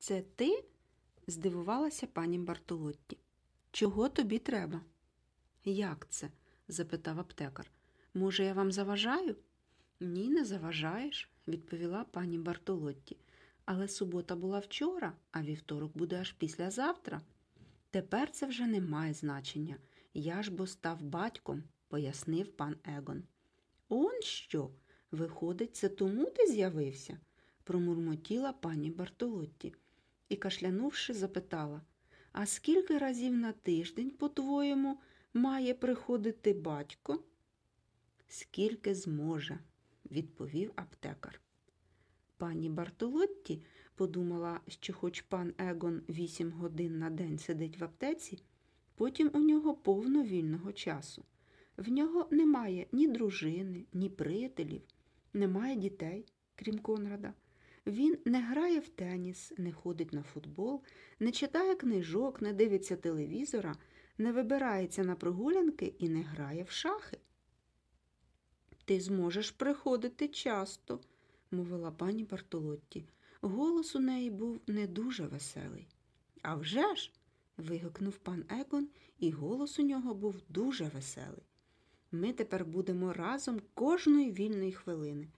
Це ти? здивувалася пані Бартолотті. Чого тобі треба? Як це? запитав аптекар. Може, я вам заважаю? Ні, не заважаєш, відповіла пані Бартолотті. Але субота була вчора, а вівторок буде аж післязавтра. Тепер це вже не має значення. Я ж бо став батьком, пояснив пан Егон. Он що? Виходить, це тому ти з'явився? промурмотіла пані Бартолотті і, кашлянувши, запитала А скільки разів на тиждень, по-твоєму, має приходити батько? Скільки зможе, відповів аптекар. Пані Бартолотті подумала, що хоч пан Егон вісім годин на день сидить в аптеці, потім у нього повно вільного часу. В нього немає ні дружини, ні приятелів, немає дітей, крім Конрада. Він не грає в теніс, не ходить на футбол, не читає книжок, не дивиться телевізора, не вибирається на прогулянки і не грає в шахи. Ти зможеш приходити часто, мовила пані Бартолотті. Голос у неї був не дуже веселий. «А вже ж!» – вигукнув пан Егон, і голос у нього був дуже веселий. Ми тепер будемо разом кожної вільної хвилини.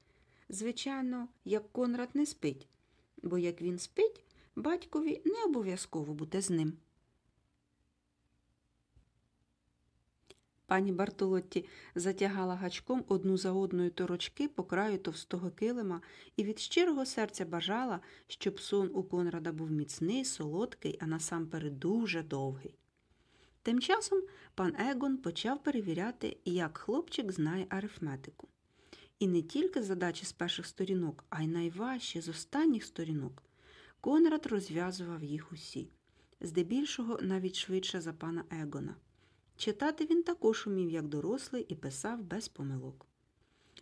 Звичайно, як Конрад не спить, бо як він спить, батькові не обов'язково бути з ним. Пані Бартолотті затягала гачком одну за одною торочки по краю товстого килима і від щирого серця бажала, щоб сон у Конрада був міцний, солодкий, а насамперед дуже довгий. Тим часом пан Егон почав перевіряти, як хлопчик знає арифметику. І не тільки задачі з перших сторінок, а й найважчі з останніх сторінок. Конрад розв'язував їх усі, здебільшого навіть швидше за пана Егона. Читати він також умів, як дорослий, і писав без помилок.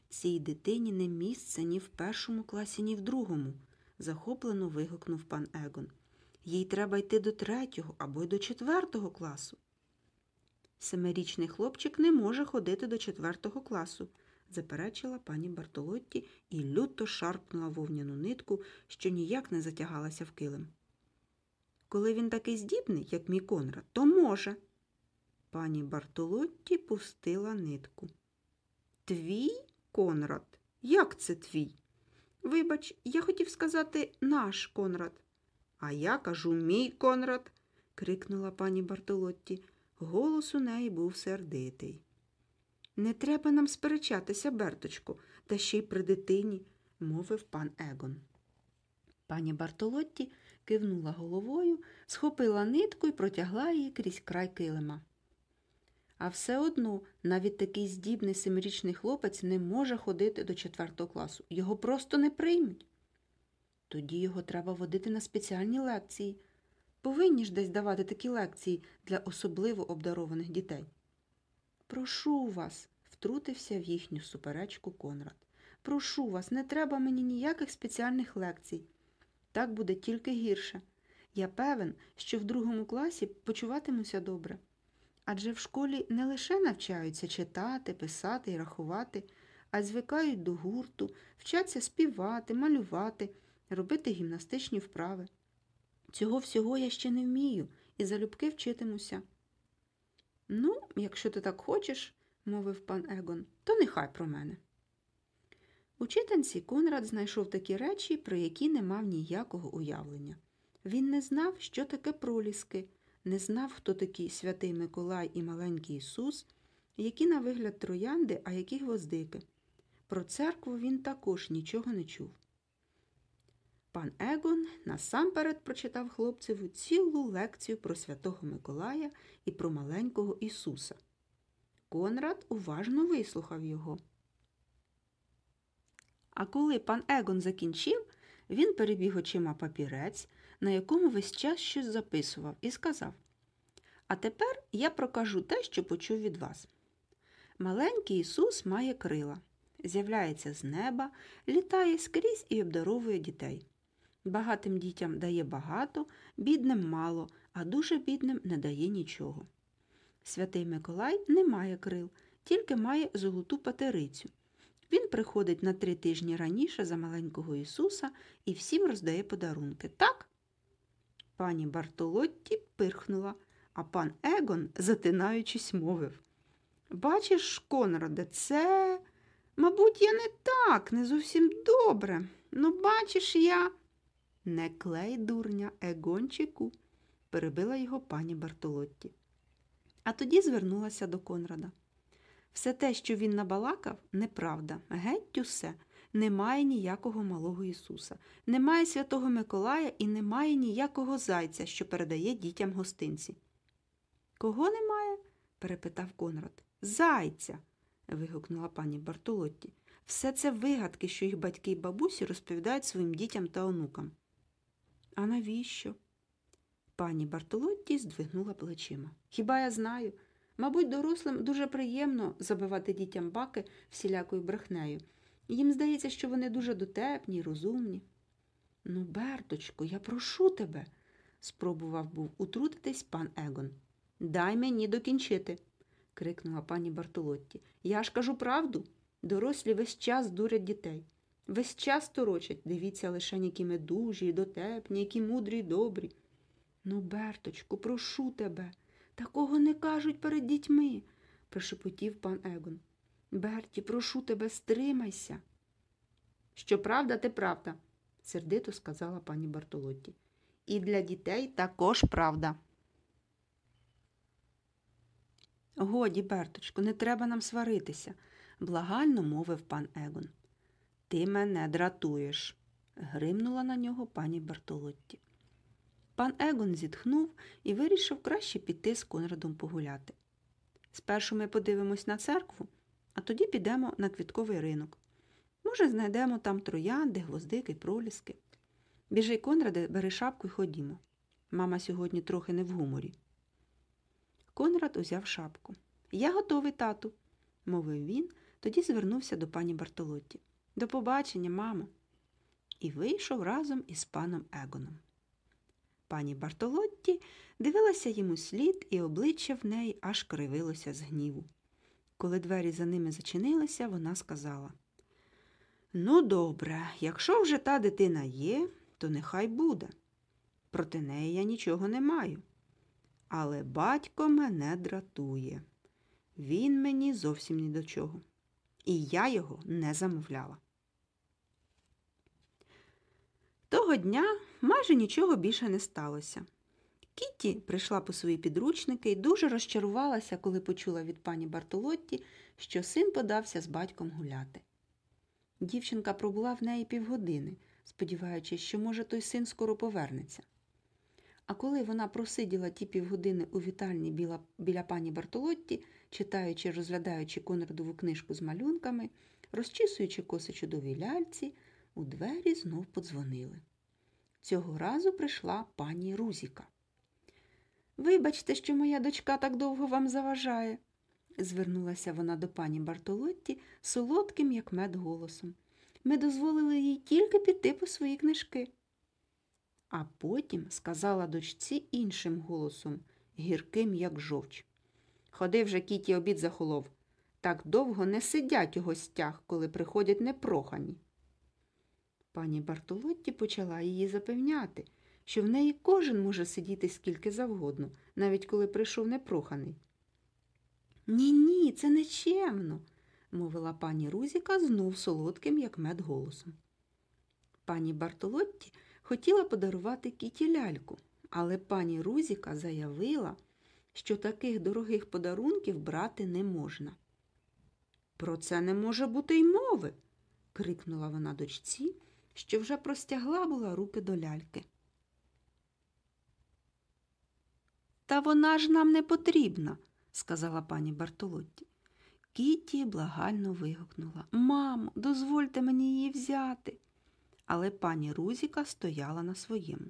Цій дитині не місце ні в першому класі, ні в другому, захоплено вигукнув пан Егон. Їй треба йти до третього або й до четвертого класу. Семирічний хлопчик не може ходити до четвертого класу, заперечила пані Бартолотті і люто шарпнула вовняну нитку, що ніяк не затягалася в килим. Коли він такий здібний, як мій Конрад, то може. Пані Бартолотті пустила нитку. Твій Конрад? Як це твій? Вибач, я хотів сказати наш Конрад. А я кажу мій Конрад, крикнула пані Бартолотті. Голос у неї був сердитий. Не треба нам сперечатися, Берточку, та ще й при дитині, мовив пан Егон. Пані Бартолотті кивнула головою, схопила нитку і протягла її крізь край килима. А все одно навіть такий здібний семирічний хлопець не може ходити до четвертого класу. Його просто не приймуть. Тоді його треба водити на спеціальні лекції. Повинні ж десь давати такі лекції для особливо обдарованих дітей. Прошу вас, втрутився в їхню суперечку Конрад. Прошу вас, не треба мені ніяких спеціальних лекцій. Так буде тільки гірше. Я певен, що в другому класі почуватимуся добре. Адже в школі не лише навчаються читати, писати і рахувати, а й звикають до гурту, вчаться співати, малювати, робити гімнастичні вправи. Цього всього я ще не вмію і залюбки вчитимуся. Ну, якщо ти так хочеш, мовив пан Егон, то нехай про мене. У читанці Конрад знайшов такі речі, про які не мав ніякого уявлення. Він не знав, що таке проліски, не знав, хто такий святий Миколай і маленький Ісус, які на вигляд троянди, а які гвоздики. Про церкву він також нічого не чув. Пан Егон насамперед прочитав хлопцеву цілу лекцію про святого Миколая і про маленького Ісуса. Конрад уважно вислухав його. А коли пан Егон закінчив, він перебіг очима папірець, на якому весь час щось записував, і сказав А тепер я прокажу те, що почув від вас. Маленький Ісус має крила, з'являється з неба, літає скрізь і обдаровує дітей. Багатим дітям дає багато, бідним мало, а дуже бідним не дає нічого. Святий Миколай не має крил, тільки має золоту патерицю. Він приходить на три тижні раніше за маленького Ісуса і всім роздає подарунки. Так? Пані Бартолотті пирхнула, а пан Егон, затинаючись, мовив. Бачиш, Конраде, це, мабуть, я не так, не зовсім добре. Ну, бачиш, я. Не клей, дурня, Егончику, перебила його пані Бартолотті. А тоді звернулася до Конрада. Все те, що він набалакав, неправда. Геть усе. Немає ніякого малого Ісуса, немає святого Миколая і немає ніякого зайця, що передає дітям гостинці. Кого немає? перепитав Конрад. Зайця. вигукнула пані Бартолотті. Все це вигадки, що їх батьки й бабусі розповідають своїм дітям та онукам. А навіщо? Пані Бартолотті здвигнула плечима. Хіба я знаю? Мабуть, дорослим дуже приємно забивати дітям баки всілякою брехнею. Їм здається, що вони дуже дотепні й розумні. Ну, Берточко, я прошу тебе, спробував був утрутитись пан Егон. Дай мені докінчити, крикнула пані Бартолотті. Я ж кажу правду. Дорослі весь час дурять дітей. Весь час торочать, дивіться лише, які ми дужі дотепні, які мудрі й добрі. Ну, Берточку, прошу тебе, такого не кажуть перед дітьми, прошепотів пан Егон. Берті, прошу тебе, стримайся. Що правда, те правда, сердито сказала пані Бартолотті. І для дітей також правда. Годі, Берточко, не треба нам сваритися, благально мовив пан Егон. Ти мене дратуєш, гримнула на нього пані Бартолотті. Пан Егон зітхнув і вирішив краще піти з Конрадом погуляти. Спершу ми подивимось на церкву, а тоді підемо на квітковий ринок. Може, знайдемо там троянди, гвоздики, проліски. Біжи, Конраде, бери шапку і ходімо. Мама сьогодні трохи не в гуморі. Конрад узяв шапку. Я готовий, тату, мовив він, тоді звернувся до пані Бартолотті. До побачення, мамо. І вийшов разом із паном Егоном. Пані Бартолотті дивилася йому слід, і обличчя в неї аж кривилося з гніву. Коли двері за ними зачинилися, вона сказала Ну, добре, якщо вже та дитина є, то нехай буде. Проти неї я нічого не маю. Але батько мене дратує. Він мені зовсім ні до чого. І я його не замовляла. Того дня майже нічого більше не сталося. Кітті прийшла по свої підручники і дуже розчарувалася, коли почула від пані Бартолотті, що син подався з батьком гуляти. Дівчинка пробула в неї півгодини, сподіваючись, що, може, той син скоро повернеться. А коли вона просиділа ті півгодини у вітальні біля, біля пані Бартолотті, читаючи, розглядаючи Конрадову книжку з малюнками, розчісуючи коси чудовій ляльці, у двері знов подзвонили. Цього разу прийшла пані Рузіка. Вибачте, що моя дочка так довго вам заважає, звернулася вона до пані Бартолотті солодким, як мед, голосом. Ми дозволили їй тільки піти по свої книжки. А потім сказала дочці іншим голосом, гірким, як жовч. Ходи вже кіті обід захолов. Так довго не сидять у гостях, коли приходять непрохані. Пані Бартолотті почала її запевняти, що в неї кожен може сидіти скільки завгодно, навіть коли прийшов непроханий. Ні, ні, це нечемно, мовила пані Рузіка знов солодким, як мед голосом. Пані Бартолотті хотіла подарувати кіті ляльку, але пані Рузіка заявила, що таких дорогих подарунків брати не можна. Про це не може бути й мови, крикнула вона дочці, що вже простягла була руки до ляльки. Та вона ж нам не потрібна, сказала пані Бартолотті. Кіті благально вигукнула Мамо, дозвольте мені її взяти. Але пані Рузіка стояла на своєму.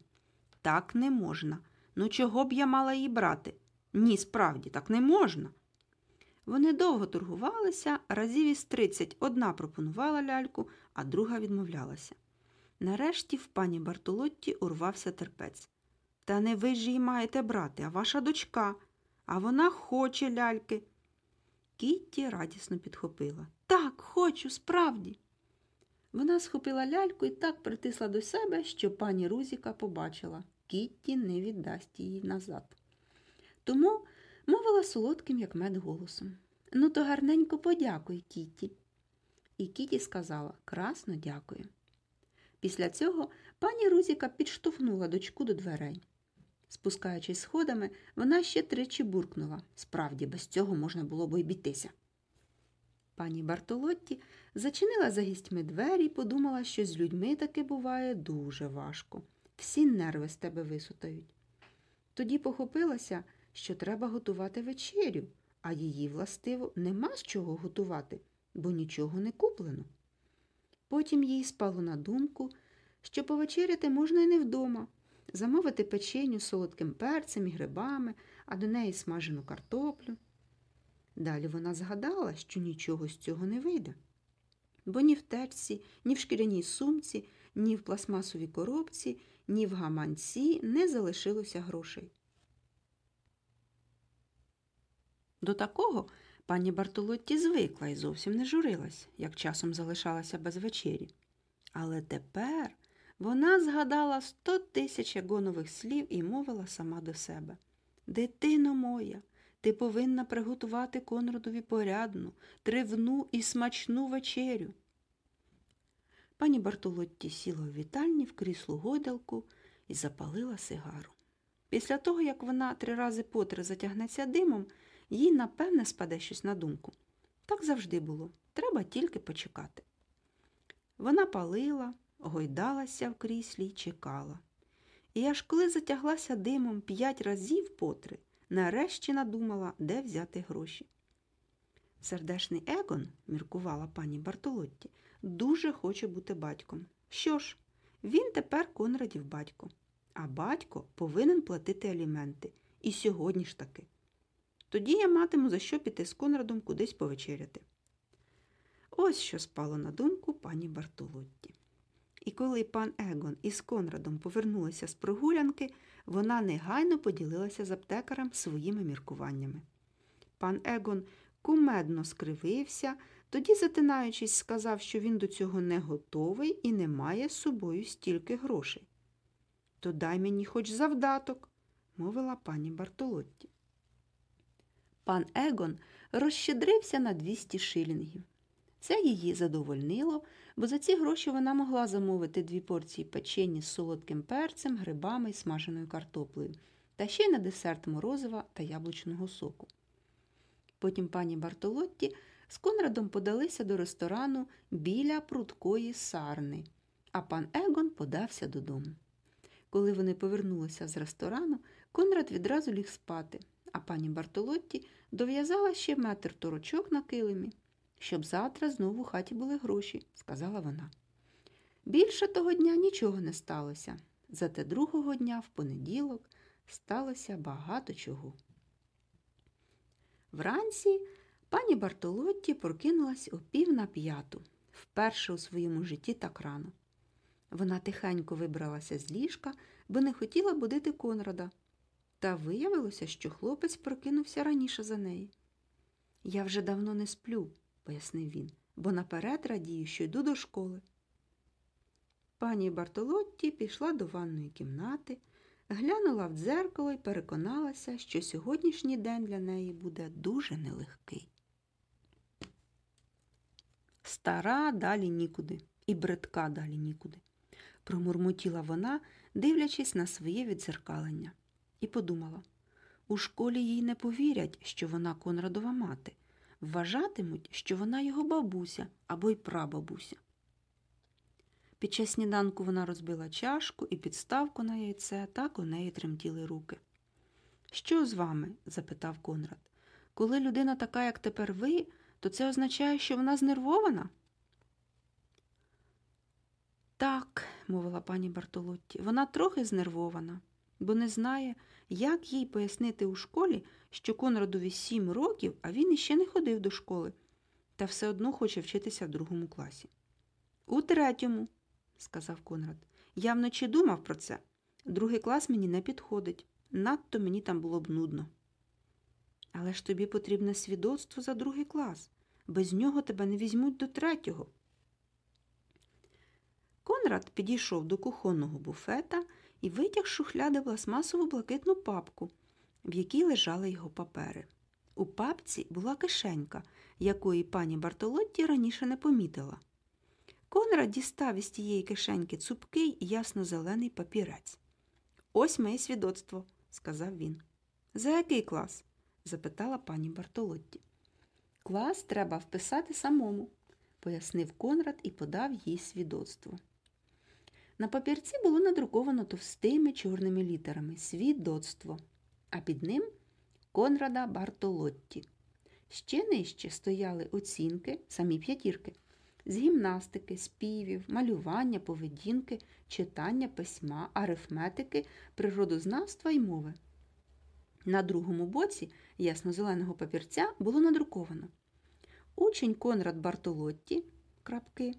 Так не можна. Ну, чого б я мала її брати? Ні, справді, так не можна. Вони довго торгувалися, разів із тридцять одна пропонувала ляльку, а друга відмовлялася. Нарешті в пані Бартолотті урвався терпець. Та не ви ж її маєте брати, а ваша дочка, а вона хоче ляльки. Кітті радісно підхопила. Так, хочу, справді. Вона схопила ляльку і так притисла до себе, що пані Рузіка побачила. Кітті не віддасть її назад. Тому мовила солодким, як мед голосом. Ну, то гарненько подякуй, Кітті. І Кіті сказала красно дякую. Після цього пані Рузіка підштовхнула дочку до дверей. Спускаючись сходами, вона ще тричі буркнула. Справді, без цього можна було б обійтися. Пані Бартолотті зачинила за гістьми двері і подумала, що з людьми таки буває дуже важко. Всі нерви з тебе висутають. Тоді похопилася, що треба готувати вечерю, а її, властиво, нема з чого готувати, бо нічого не куплено. Потім їй спало на думку, що повечеряти можна й не вдома, замовити печеню солодким перцем і грибами, а до неї смажену картоплю. Далі вона згадала, що нічого з цього не вийде, бо ні в течці, ні в шкіряній сумці, ні в пластмасовій коробці, ні в гаманці не залишилося грошей. До такого пані Бартолотті звикла і зовсім не журилась, як часом залишалася без вечері. Але тепер вона згадала сто тисяч ягонових слів і мовила сама до себе Дитино моя, ти повинна приготувати Конрадові порядну, тривну і смачну вечерю. Пані Бартолотті сіла у вітальні в кріслу гойдалку і запалила сигару. Після того, як вона три рази потри затягнеться димом, їй напевне спаде щось на думку. Так завжди було. Треба тільки почекати. Вона палила, гойдалася в кріслі й чекала. І аж коли затяглася димом п'ять разів потри, нарешті надумала, де взяти гроші. Сердешний Егон, міркувала пані Бартолотті, дуже хоче бути батьком. Що ж, він тепер Конрадів батько, а батько повинен платити аліменти. І сьогодні ж таки. Тоді я матиму за що піти з Конрадом кудись повечеряти. Ось що спало на думку пані Бартолотті. І коли пан Егон із Конрадом повернулися з прогулянки, вона негайно поділилася з аптекарем своїми міркуваннями. Пан Егон кумедно скривився, тоді, затинаючись, сказав, що він до цього не готовий і не має з собою стільки грошей. То дай мені хоч завдаток, мовила пані Бартолотті. Пан Егон розщедрився на 200 шилінгів. Це її задовольнило, бо за ці гроші вона могла замовити дві порції печені з солодким перцем, грибами і смаженою картоплею, та ще й на десерт морозива та яблучного соку. Потім пані Бартолотті з Конрадом подалися до ресторану біля прудкої сарни, а пан Егон подався додому. Коли вони повернулися з ресторану, Конрад відразу ліг спати, а пані Бартолотті дов'язала ще метр торочок на килимі, щоб завтра знову в хаті були гроші, сказала вона. Більше того дня нічого не сталося, зате другого дня, в понеділок, сталося багато чого. Вранці пані Бартолотті прокинулась о пів на п'яту, вперше у своєму житті так рано. Вона тихенько вибралася з ліжка, бо не хотіла будити Конрада. Та виявилося, що хлопець прокинувся раніше за неї. Я вже давно не сплю, пояснив він, бо наперед радію, що йду до школи. Пані Бартолотті пішла до ванної кімнати, глянула в дзеркало і переконалася, що сьогоднішній день для неї буде дуже нелегкий. Стара далі нікуди, і бридка далі нікуди, промурмотіла вона, дивлячись на своє відзеркалення, і подумала у школі їй не повірять, що вона Конрадова мати, вважатимуть, що вона його бабуся або й прабабуся. Під час сніданку вона розбила чашку і підставку на яйце, так у неї тремтіли руки. Що з вами? запитав Конрад. Коли людина така, як тепер ви, то це означає, що вона знервована? Так, мовила пані Бартолотті, вона трохи знервована, бо не знає, як їй пояснити у школі, що Конрадові сім років, а він іще не ходив до школи, та все одно хоче вчитися в другому класі. У третьому, сказав Конрад, я вночі думав про це. Другий клас мені не підходить. Надто мені там було б нудно. Але ж тобі потрібне свідоцтво за другий клас. Без нього тебе не візьмуть до третього. Конрад підійшов до кухонного буфета і витяг з шухляди пластмасову блакитну папку, в якій лежали його папери. У папці була кишенька, якої пані Бартолотті раніше не помітила. Конрад дістав із тієї кишеньки цупкий ясно-зелений папірець. Ось моє свідоцтво, сказав він. За який клас? запитала пані Бартолотті. Клас треба вписати самому, пояснив Конрад і подав їй свідоцтво. На папірці було надруковано товстими чорними літерами свідоцтво, а під ним Конрада Бартолотті. Ще нижче стояли оцінки, самі п'ятірки, з гімнастики, співів, малювання, поведінки, читання письма, арифметики, природознавства і мови. На другому боці ясно-зеленого папірця було надруковано. Учень Конрад Бартолотті крапки,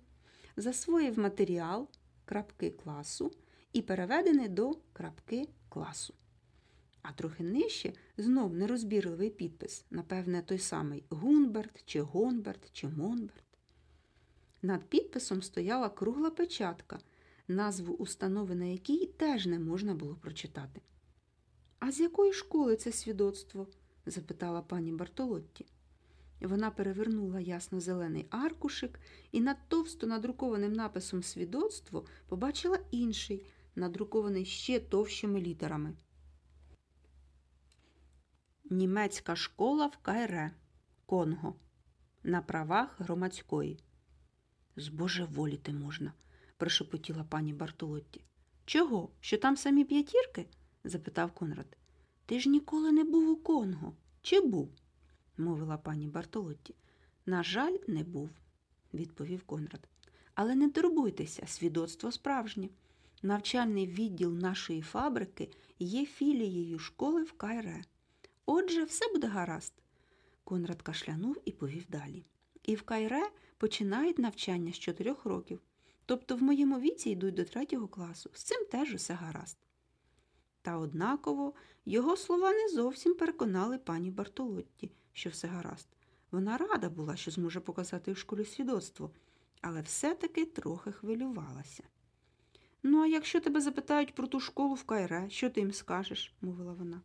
засвоїв матеріал крапки класу і переведений до крапки класу. А трохи нижче знов нерозбірливий підпис, напевне, той самий Гунберт, чи Гонберт, чи Монберт. Над підписом стояла кругла печатка, назву установи на якій теж не можна було прочитати. А з якої школи це свідоцтво? запитала пані Бартолотті. Вона перевернула ясно-зелений аркушик і над товсто надрукованим написом свідоцтво побачила інший, надрукований ще товщими літерами. Німецька школа в Кайре, Конго. На правах громадської. Збожеволіти можна, прошепотіла пані Бартолотті. Чого? Що там самі п'ятірки? запитав Конрад. Ти ж ніколи не був у Конго. Чи був? Мовила пані Бартолотті. На жаль, не був, відповів Конрад. Але не турбуйтеся, свідоцтво справжнє. Навчальний відділ нашої фабрики є філією школи в Кайре. Отже, все буде гаразд. Конрад кашлянув і повів далі. І в Кайре починають навчання з чотирьох років. Тобто в моєму віці йдуть до третього класу. З цим теж усе гаразд. Та однаково його слова не зовсім переконали пані Бартолотті, що все гаразд. Вона рада була, що зможе показати в школі свідоцтво, але все-таки трохи хвилювалася. Ну, а якщо тебе запитають про ту школу в Кайре, що ти їм скажеш? мовила вона.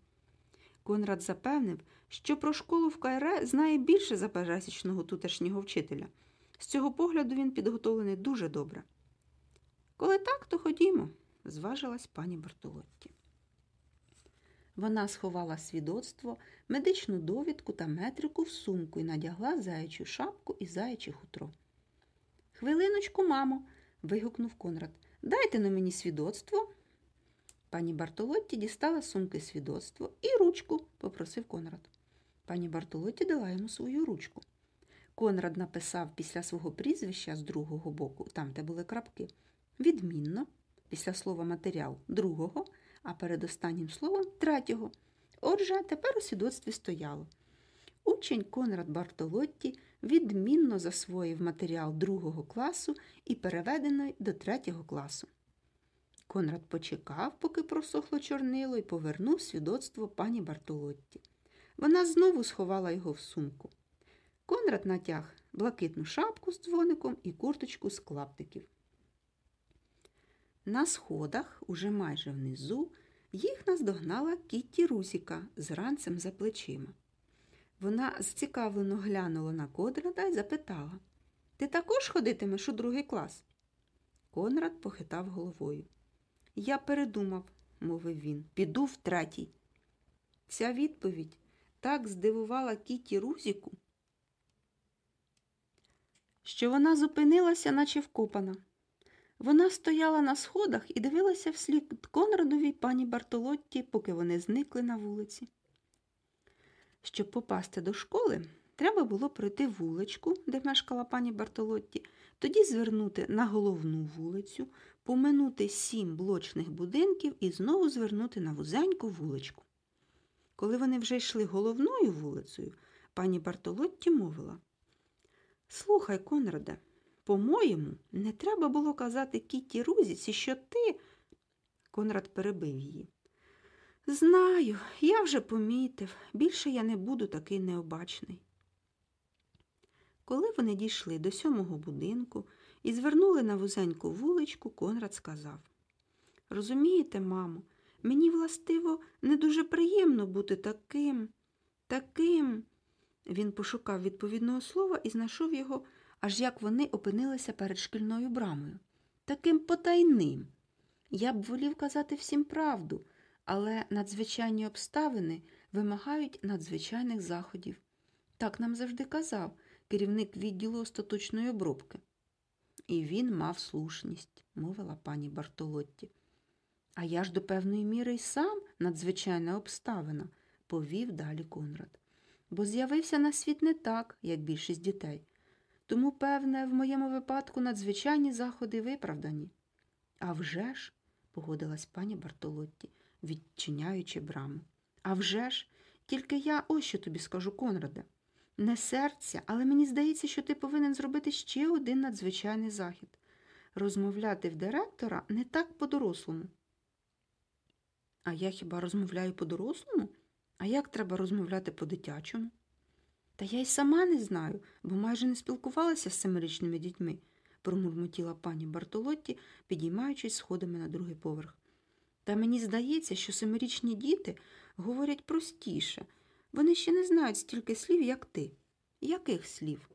Конрад запевнив, що про школу в Кайре знає більше за пересічного тутешнього вчителя. З цього погляду він підготовлений дуже добре. Коли так, то ходімо, зважилась пані Бартолотті. Вона сховала свідоцтво, медичну довідку та метрику в сумку і надягла заячу шапку і заяче хутро. Хвилиночку, мамо, вигукнув Конрад. Дайте на мені свідоцтво. Пані Бартолотті дістала сумки свідоцтво і ручку, попросив Конрад. Пані Бартолотті дала йому свою ручку. Конрад написав після свого прізвища з другого боку, там, де були крапки, відмінно, після слова матеріал другого, а перед останнім словом третього. Отже, тепер у свідоцтві стояло. Учень Конрад Бартолотті відмінно засвоїв матеріал другого класу і переведений до третього класу. Конрад почекав, поки просохло чорнило, і повернув свідоцтво пані Бартолотті. Вона знову сховала його в сумку. Конрад натяг блакитну шапку з дзвоником і курточку з клаптиків. На сходах, уже майже внизу, їх наздогнала Кітті Русіка з ранцем за плечима. Вона зацікавлено глянула на Конрада і запитала Ти також ходитимеш у другий клас? Конрад похитав головою. Я передумав, мовив він, піду в третій. Ця відповідь так здивувала Кіті Рузіку, що вона зупинилася, наче вкопана. Вона стояла на сходах і дивилася вслід Конрадові пані Бартолотті, поки вони зникли на вулиці. Щоб попасти до школи, треба було пройти вуличку, де мешкала пані Бартолотті, тоді звернути на головну вулицю, поминути сім блочних будинків і знову звернути на вузеньку вуличку. Коли вони вже йшли головною вулицею, пані Бартолотті мовила Слухай, Конраде, по-моєму, не треба було казати Кітті Рузіці, що ти. Конрад перебив її. Знаю, я вже помітив, більше я не буду такий необачний. Коли вони дійшли до сьомого будинку і звернули на вузеньку вуличку, Конрад сказав Розумієте, мамо, мені властиво не дуже приємно бути таким, таким. Він пошукав відповідного слова і знайшов його, аж як вони опинилися перед шкільною брамою. Таким потайним. Я б волів казати всім правду, але надзвичайні обставини вимагають надзвичайних заходів. Так нам завжди казав керівник відділу остаточної обробки. І він мав слушність, мовила пані Бартолотті. А я ж до певної міри й сам надзвичайна обставина, повів далі Конрад. Бо з'явився на світ не так, як більшість дітей. Тому, певне, в моєму випадку надзвичайні заходи виправдані. «А вже ж», – погодилась пані Бартолотті, відчиняючи браму. «А вже ж, тільки я ось що тобі скажу, Конраде. Не серця, але мені здається, що ти повинен зробити ще один надзвичайний захід розмовляти в директора не так по-дорослому. А я хіба розмовляю по-дорослому? А як треба розмовляти по-дитячому? Та я й сама не знаю, бо майже не спілкувалася з семирічними дітьми, промурмотіла пані Бартолотті, підіймаючись сходами на другий поверх. Та мені здається, що семирічні діти говорять простіше. Вони ще не знають стільки слів, як ти. Яких слів?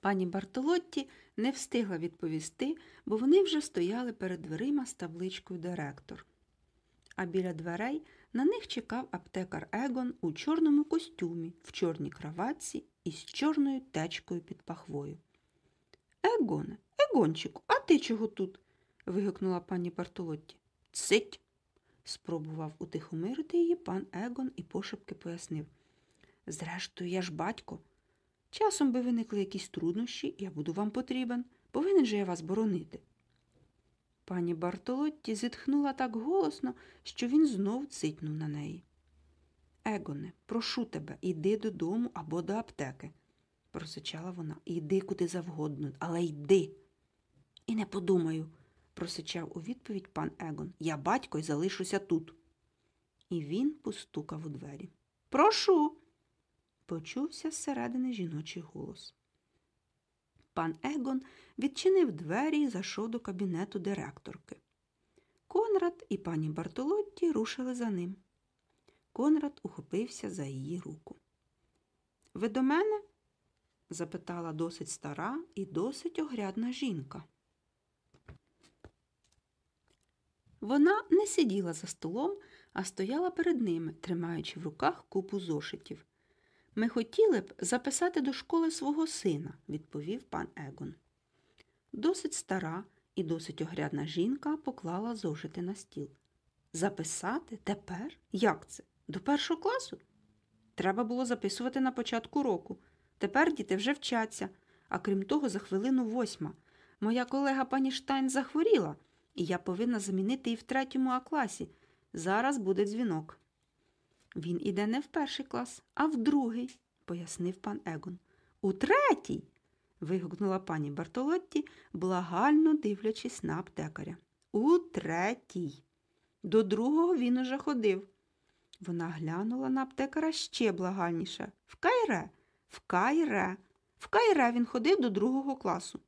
Пані Бартолотті не встигла відповісти, бо вони вже стояли перед дверима з табличкою директор. А біля дверей на них чекав аптекар Егон у чорному костюмі, в чорній краватці і з чорною течкою під пахвою. Егоне, Егончику, а ти чого тут? вигукнула пані Бартолотті. Цить. спробував утихомирити її пан Егон і пошепки пояснив. Зрештою, я ж батько. Часом би виникли якісь труднощі, я буду вам потрібен. Повинен же я вас боронити. Пані Бартолотті зітхнула так голосно, що він знов цитнув на неї. Егоне, прошу тебе, іди додому або до аптеки, просичала вона. Іди куди завгодно, але йди. І не подумаю, просичав у відповідь пан Егон. Я батько й залишуся тут. І він постукав у двері. Прошу. Почувся зсередини жіночий голос. Пан Егон відчинив двері і зайшов до кабінету директорки. Конрад і пані Бартолотті рушили за ним. Конрад ухопився за її руку. Ви до мене? запитала досить стара і досить огрядна жінка. Вона не сиділа за столом, а стояла перед ними, тримаючи в руках купу зошитів. Ми хотіли б записати до школи свого сина, відповів пан Егон. Досить стара і досить огрядна жінка поклала зошити на стіл. Записати тепер? Як це? До першого класу? Треба було записувати на початку року. Тепер діти вже вчаться, а крім того, за хвилину восьма. Моя колега пані Штайн захворіла, і я повинна замінити її в третьому А класі. Зараз буде дзвінок. Він іде не в перший клас, а в другий, пояснив пан Егон. У третій. вигукнула пані Бартолотті, благально дивлячись на аптекаря. У третій. До другого він уже ходив. Вона глянула на аптекара ще благальніше. В кайре, в кайре, в кайре він ходив до другого класу.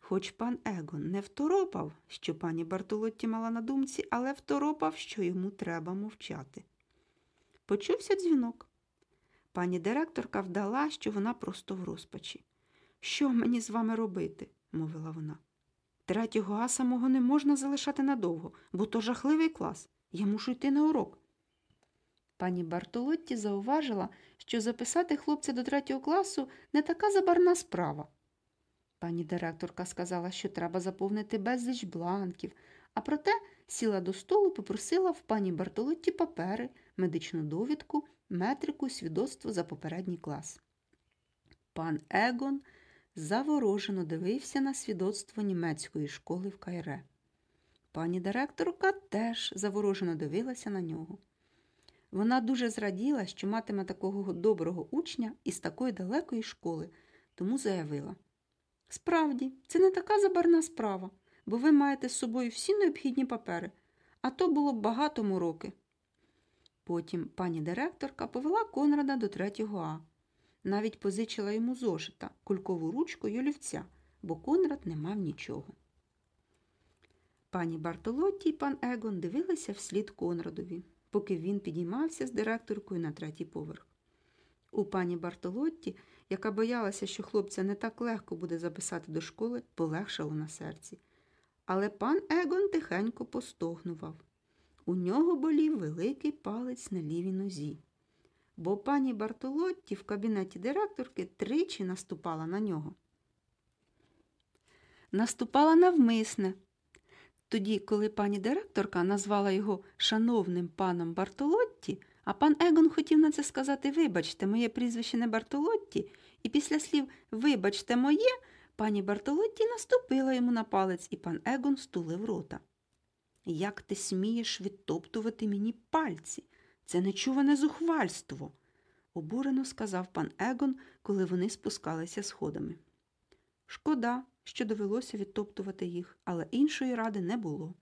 Хоч пан Егон не второпав, що пані Бартолотті мала на думці, але второпав, що йому треба мовчати. Почувся дзвінок. Пані директорка вдала, що вона просто в розпачі. Що мені з вами робити? мовила вона. Третього А самого не можна залишати надовго, бо то жахливий клас. Я мушу йти на урок. Пані Бартолотті зауважила, що записати хлопця до третього класу не така забарна справа. Пані директорка сказала, що треба заповнити безліч бланків, а проте сіла до столу, попросила в пані Бартолотті папери, медичну довідку, метрику свідоцтво за попередній клас. Пан Егон заворожено дивився на свідоцтво німецької школи в Кайре. Пані директорка теж заворожено дивилася на нього. Вона дуже зраділа, що матиме такого доброго учня із такої далекої школи, тому заявила Справді, це не така забарна справа, бо ви маєте з собою всі необхідні папери, а то було б багато мороки. Потім пані директорка повела Конрада до третього А. Навіть позичила йому зошита, кулькову ручку й олівця, бо Конрад не мав нічого. Пані Бартолотті і пан Егон дивилися вслід Конрадові, поки він підіймався з директоркою на третій поверх. У пані Бартолотті, яка боялася, що хлопця не так легко буде записати до школи, полегшало на серці. Але пан Егон тихенько постогнував. У нього болів великий палець на лівій нозі, бо пані Бартолотті в кабінеті директорки тричі наступала на нього. Наступала навмисне. Тоді, коли пані директорка назвала його шановним паном Бартолотті, а пан Егон хотів на це сказати Вибачте, моє прізвище не Бартолотті, і після слів Вибачте моє, пані Бартолотті наступила йому на палець, і пан Егон стулив рота. Як ти смієш відтоптувати мені пальці? Це нечуване зухвальство, обурено сказав пан Егон, коли вони спускалися сходами. Шкода, що довелося відтоптувати їх, але іншої ради не було,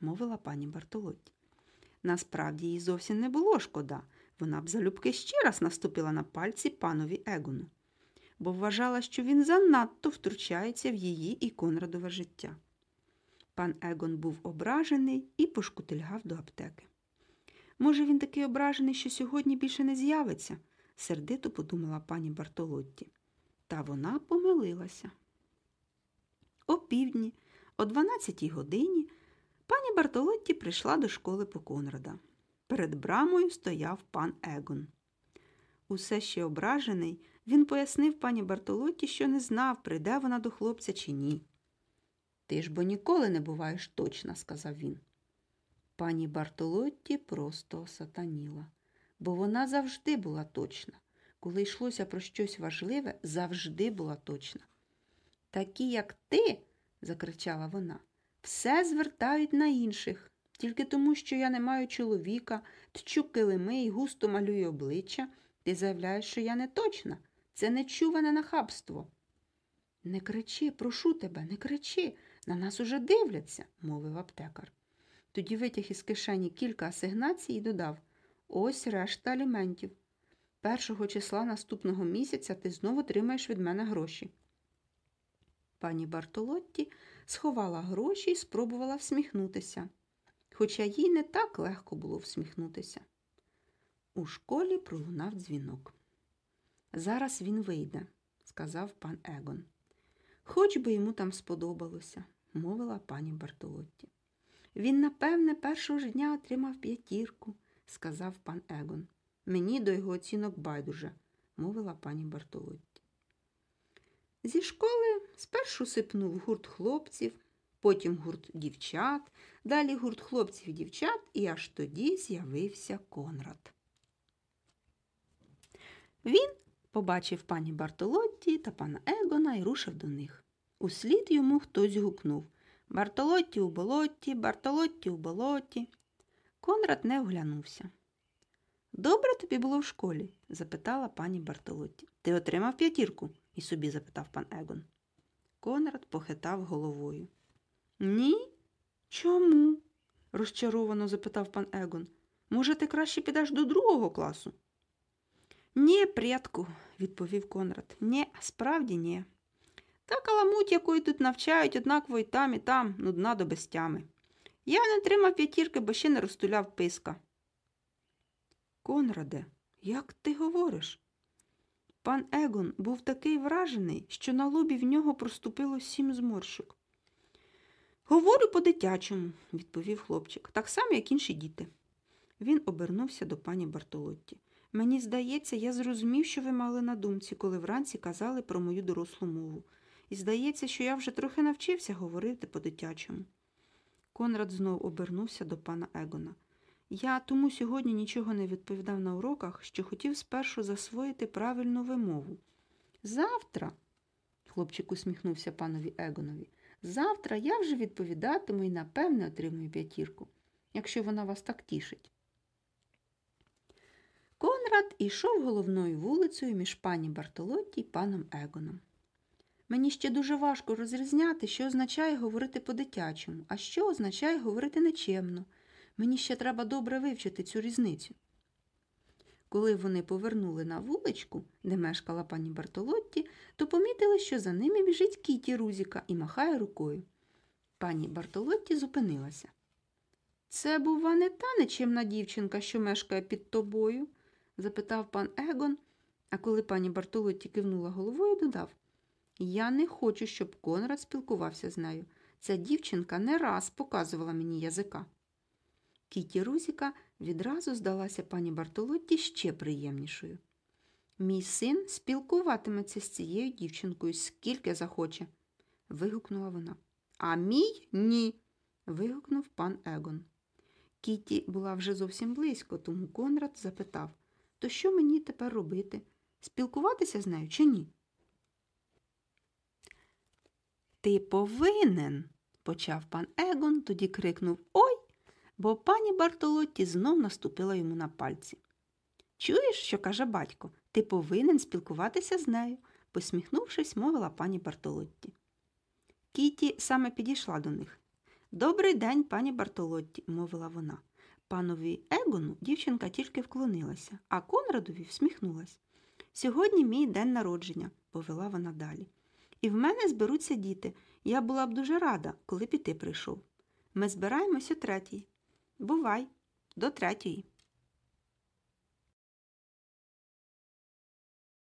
мовила пані Бартолотті. Насправді їй зовсім не було шкода, вона б залюбки ще раз наступила на пальці панові Егону, бо вважала, що він занадто втручається в її і Конрадове життя. Пан Егон був ображений і пошкутильгав до аптеки. Може, він такий ображений, що сьогодні більше не з'явиться, сердито подумала пані Бартолотті. Та вона помилилася. О півдні, о 12 годині, пані Бартолотті прийшла до школи по Конрада. Перед брамою стояв пан Егон. Усе ще ображений, він пояснив пані Бартолотті, що не знав, прийде вона до хлопця чи ні. Ти ж бо ніколи не буваєш точна, сказав він. Пані Бартолотті просто осатаніла, бо вона завжди була точна. Коли йшлося про щось важливе, завжди була точна. Такі, як ти, закричала вона, все звертають на інших. Тільки тому, що я не маю чоловіка, тчу килими і густо малюю обличчя, ти заявляєш, що я не точна. Це нечуване нахабство. Не кричи, прошу тебе, не кричи. На нас уже дивляться, мовив аптекар. Тоді витяг із кишені кілька асигнацій і додав ось решта аліментів. Першого числа наступного місяця ти знову отримаєш від мене гроші. Пані Бартолотті сховала гроші і спробувала всміхнутися, хоча їй не так легко було всміхнутися. У школі пролунав дзвінок. Зараз він вийде, сказав пан Егон. Хоч би йому там сподобалося, мовила пані Бартолотті. Він, напевне, першого ж дня отримав п'ятірку, сказав пан Егон. Мені до його оцінок байдуже, мовила пані Бартолотті. Зі школи спершу сипнув гурт хлопців, потім гурт дівчат, далі гурт хлопців і дівчат, і аж тоді з'явився Конрад. Він побачив пані Бартолотті та пана Егона і рушив до них. Услід йому хтось гукнув Бартолотті у болоті, Бартолотті у болоті. Конрад не оглянувся. Добре тобі було в школі? запитала пані Бартолотті. Ти отримав п'ятірку? і собі запитав пан Егон. Конрад похитав головою. Ні? Чому? розчаровано запитав пан Егон. Може, ти краще підеш до другого класу? Ні, предку, відповів Конрад. Ні, справді ні. Та каламуть, якої тут навчають, однаково і там, і там, нудна до безтями. Я не тримав п'ятірки, бо ще не розтуляв писка. Конраде, як ти говориш? Пан Егон був такий вражений, що на лобі в нього проступило сім зморщок. Говорю по-дитячому, відповів хлопчик, так само, як інші діти. Він обернувся до пані Бартолотті. Мені здається, я зрозумів, що ви мали на думці, коли вранці казали про мою дорослу мову. І здається, що я вже трохи навчився говорити по-дитячому. Конрад знов обернувся до пана Егона. Я тому сьогодні нічого не відповідав на уроках, що хотів спершу засвоїти правильну вимову. Завтра, хлопчик усміхнувся панові Егонові, завтра я вже відповідатиму і напевне отримую п'ятірку, якщо вона вас так тішить. Конрад ішов головною вулицею між пані Бартолотті і паном Егоном. Мені ще дуже важко розрізняти, що означає говорити по-дитячому, а що означає говорити нечемно. Мені ще треба добре вивчити цю різницю. Коли вони повернули на вуличку, де мешкала пані Бартолотті, то помітили, що за ними біжить кіті Рузіка і махає рукою. Пані Бартолотті зупинилася. Це, бува, не та нечемна дівчинка, що мешкає під тобою? Запитав пан Егон, а коли пані Бартолотті кивнула головою, додав Я не хочу, щоб Конрад спілкувався з нею. Ця дівчинка не раз показувала мені язика. Кіті Рузіка відразу здалася пані Бартолотті ще приємнішою. Мій син спілкуватиметься з цією дівчинкою скільки захоче, вигукнула вона. А мій ні. вигукнув пан Егон. Кіті була вже зовсім близько, тому Конрад запитав То що мені тепер робити? Спілкуватися з нею чи ні? Ти повинен, почав пан Егон, тоді крикнув Ой, бо пані Бартолотті знов наступила йому на пальці. Чуєш, що каже батько, ти повинен спілкуватися з нею, посміхнувшись, мовила пані Бартолотті. Кіті саме підійшла до них. Добрий день, пані Бартолотті, мовила вона. Панові Егону дівчинка тільки вклонилася, а Конрадові всміхнулась. Сьогодні мій день народження, повела вона далі. І в мене зберуться діти. Я була б дуже рада, коли піти прийшов. Ми збираємось о третій. Бувай, до третьої.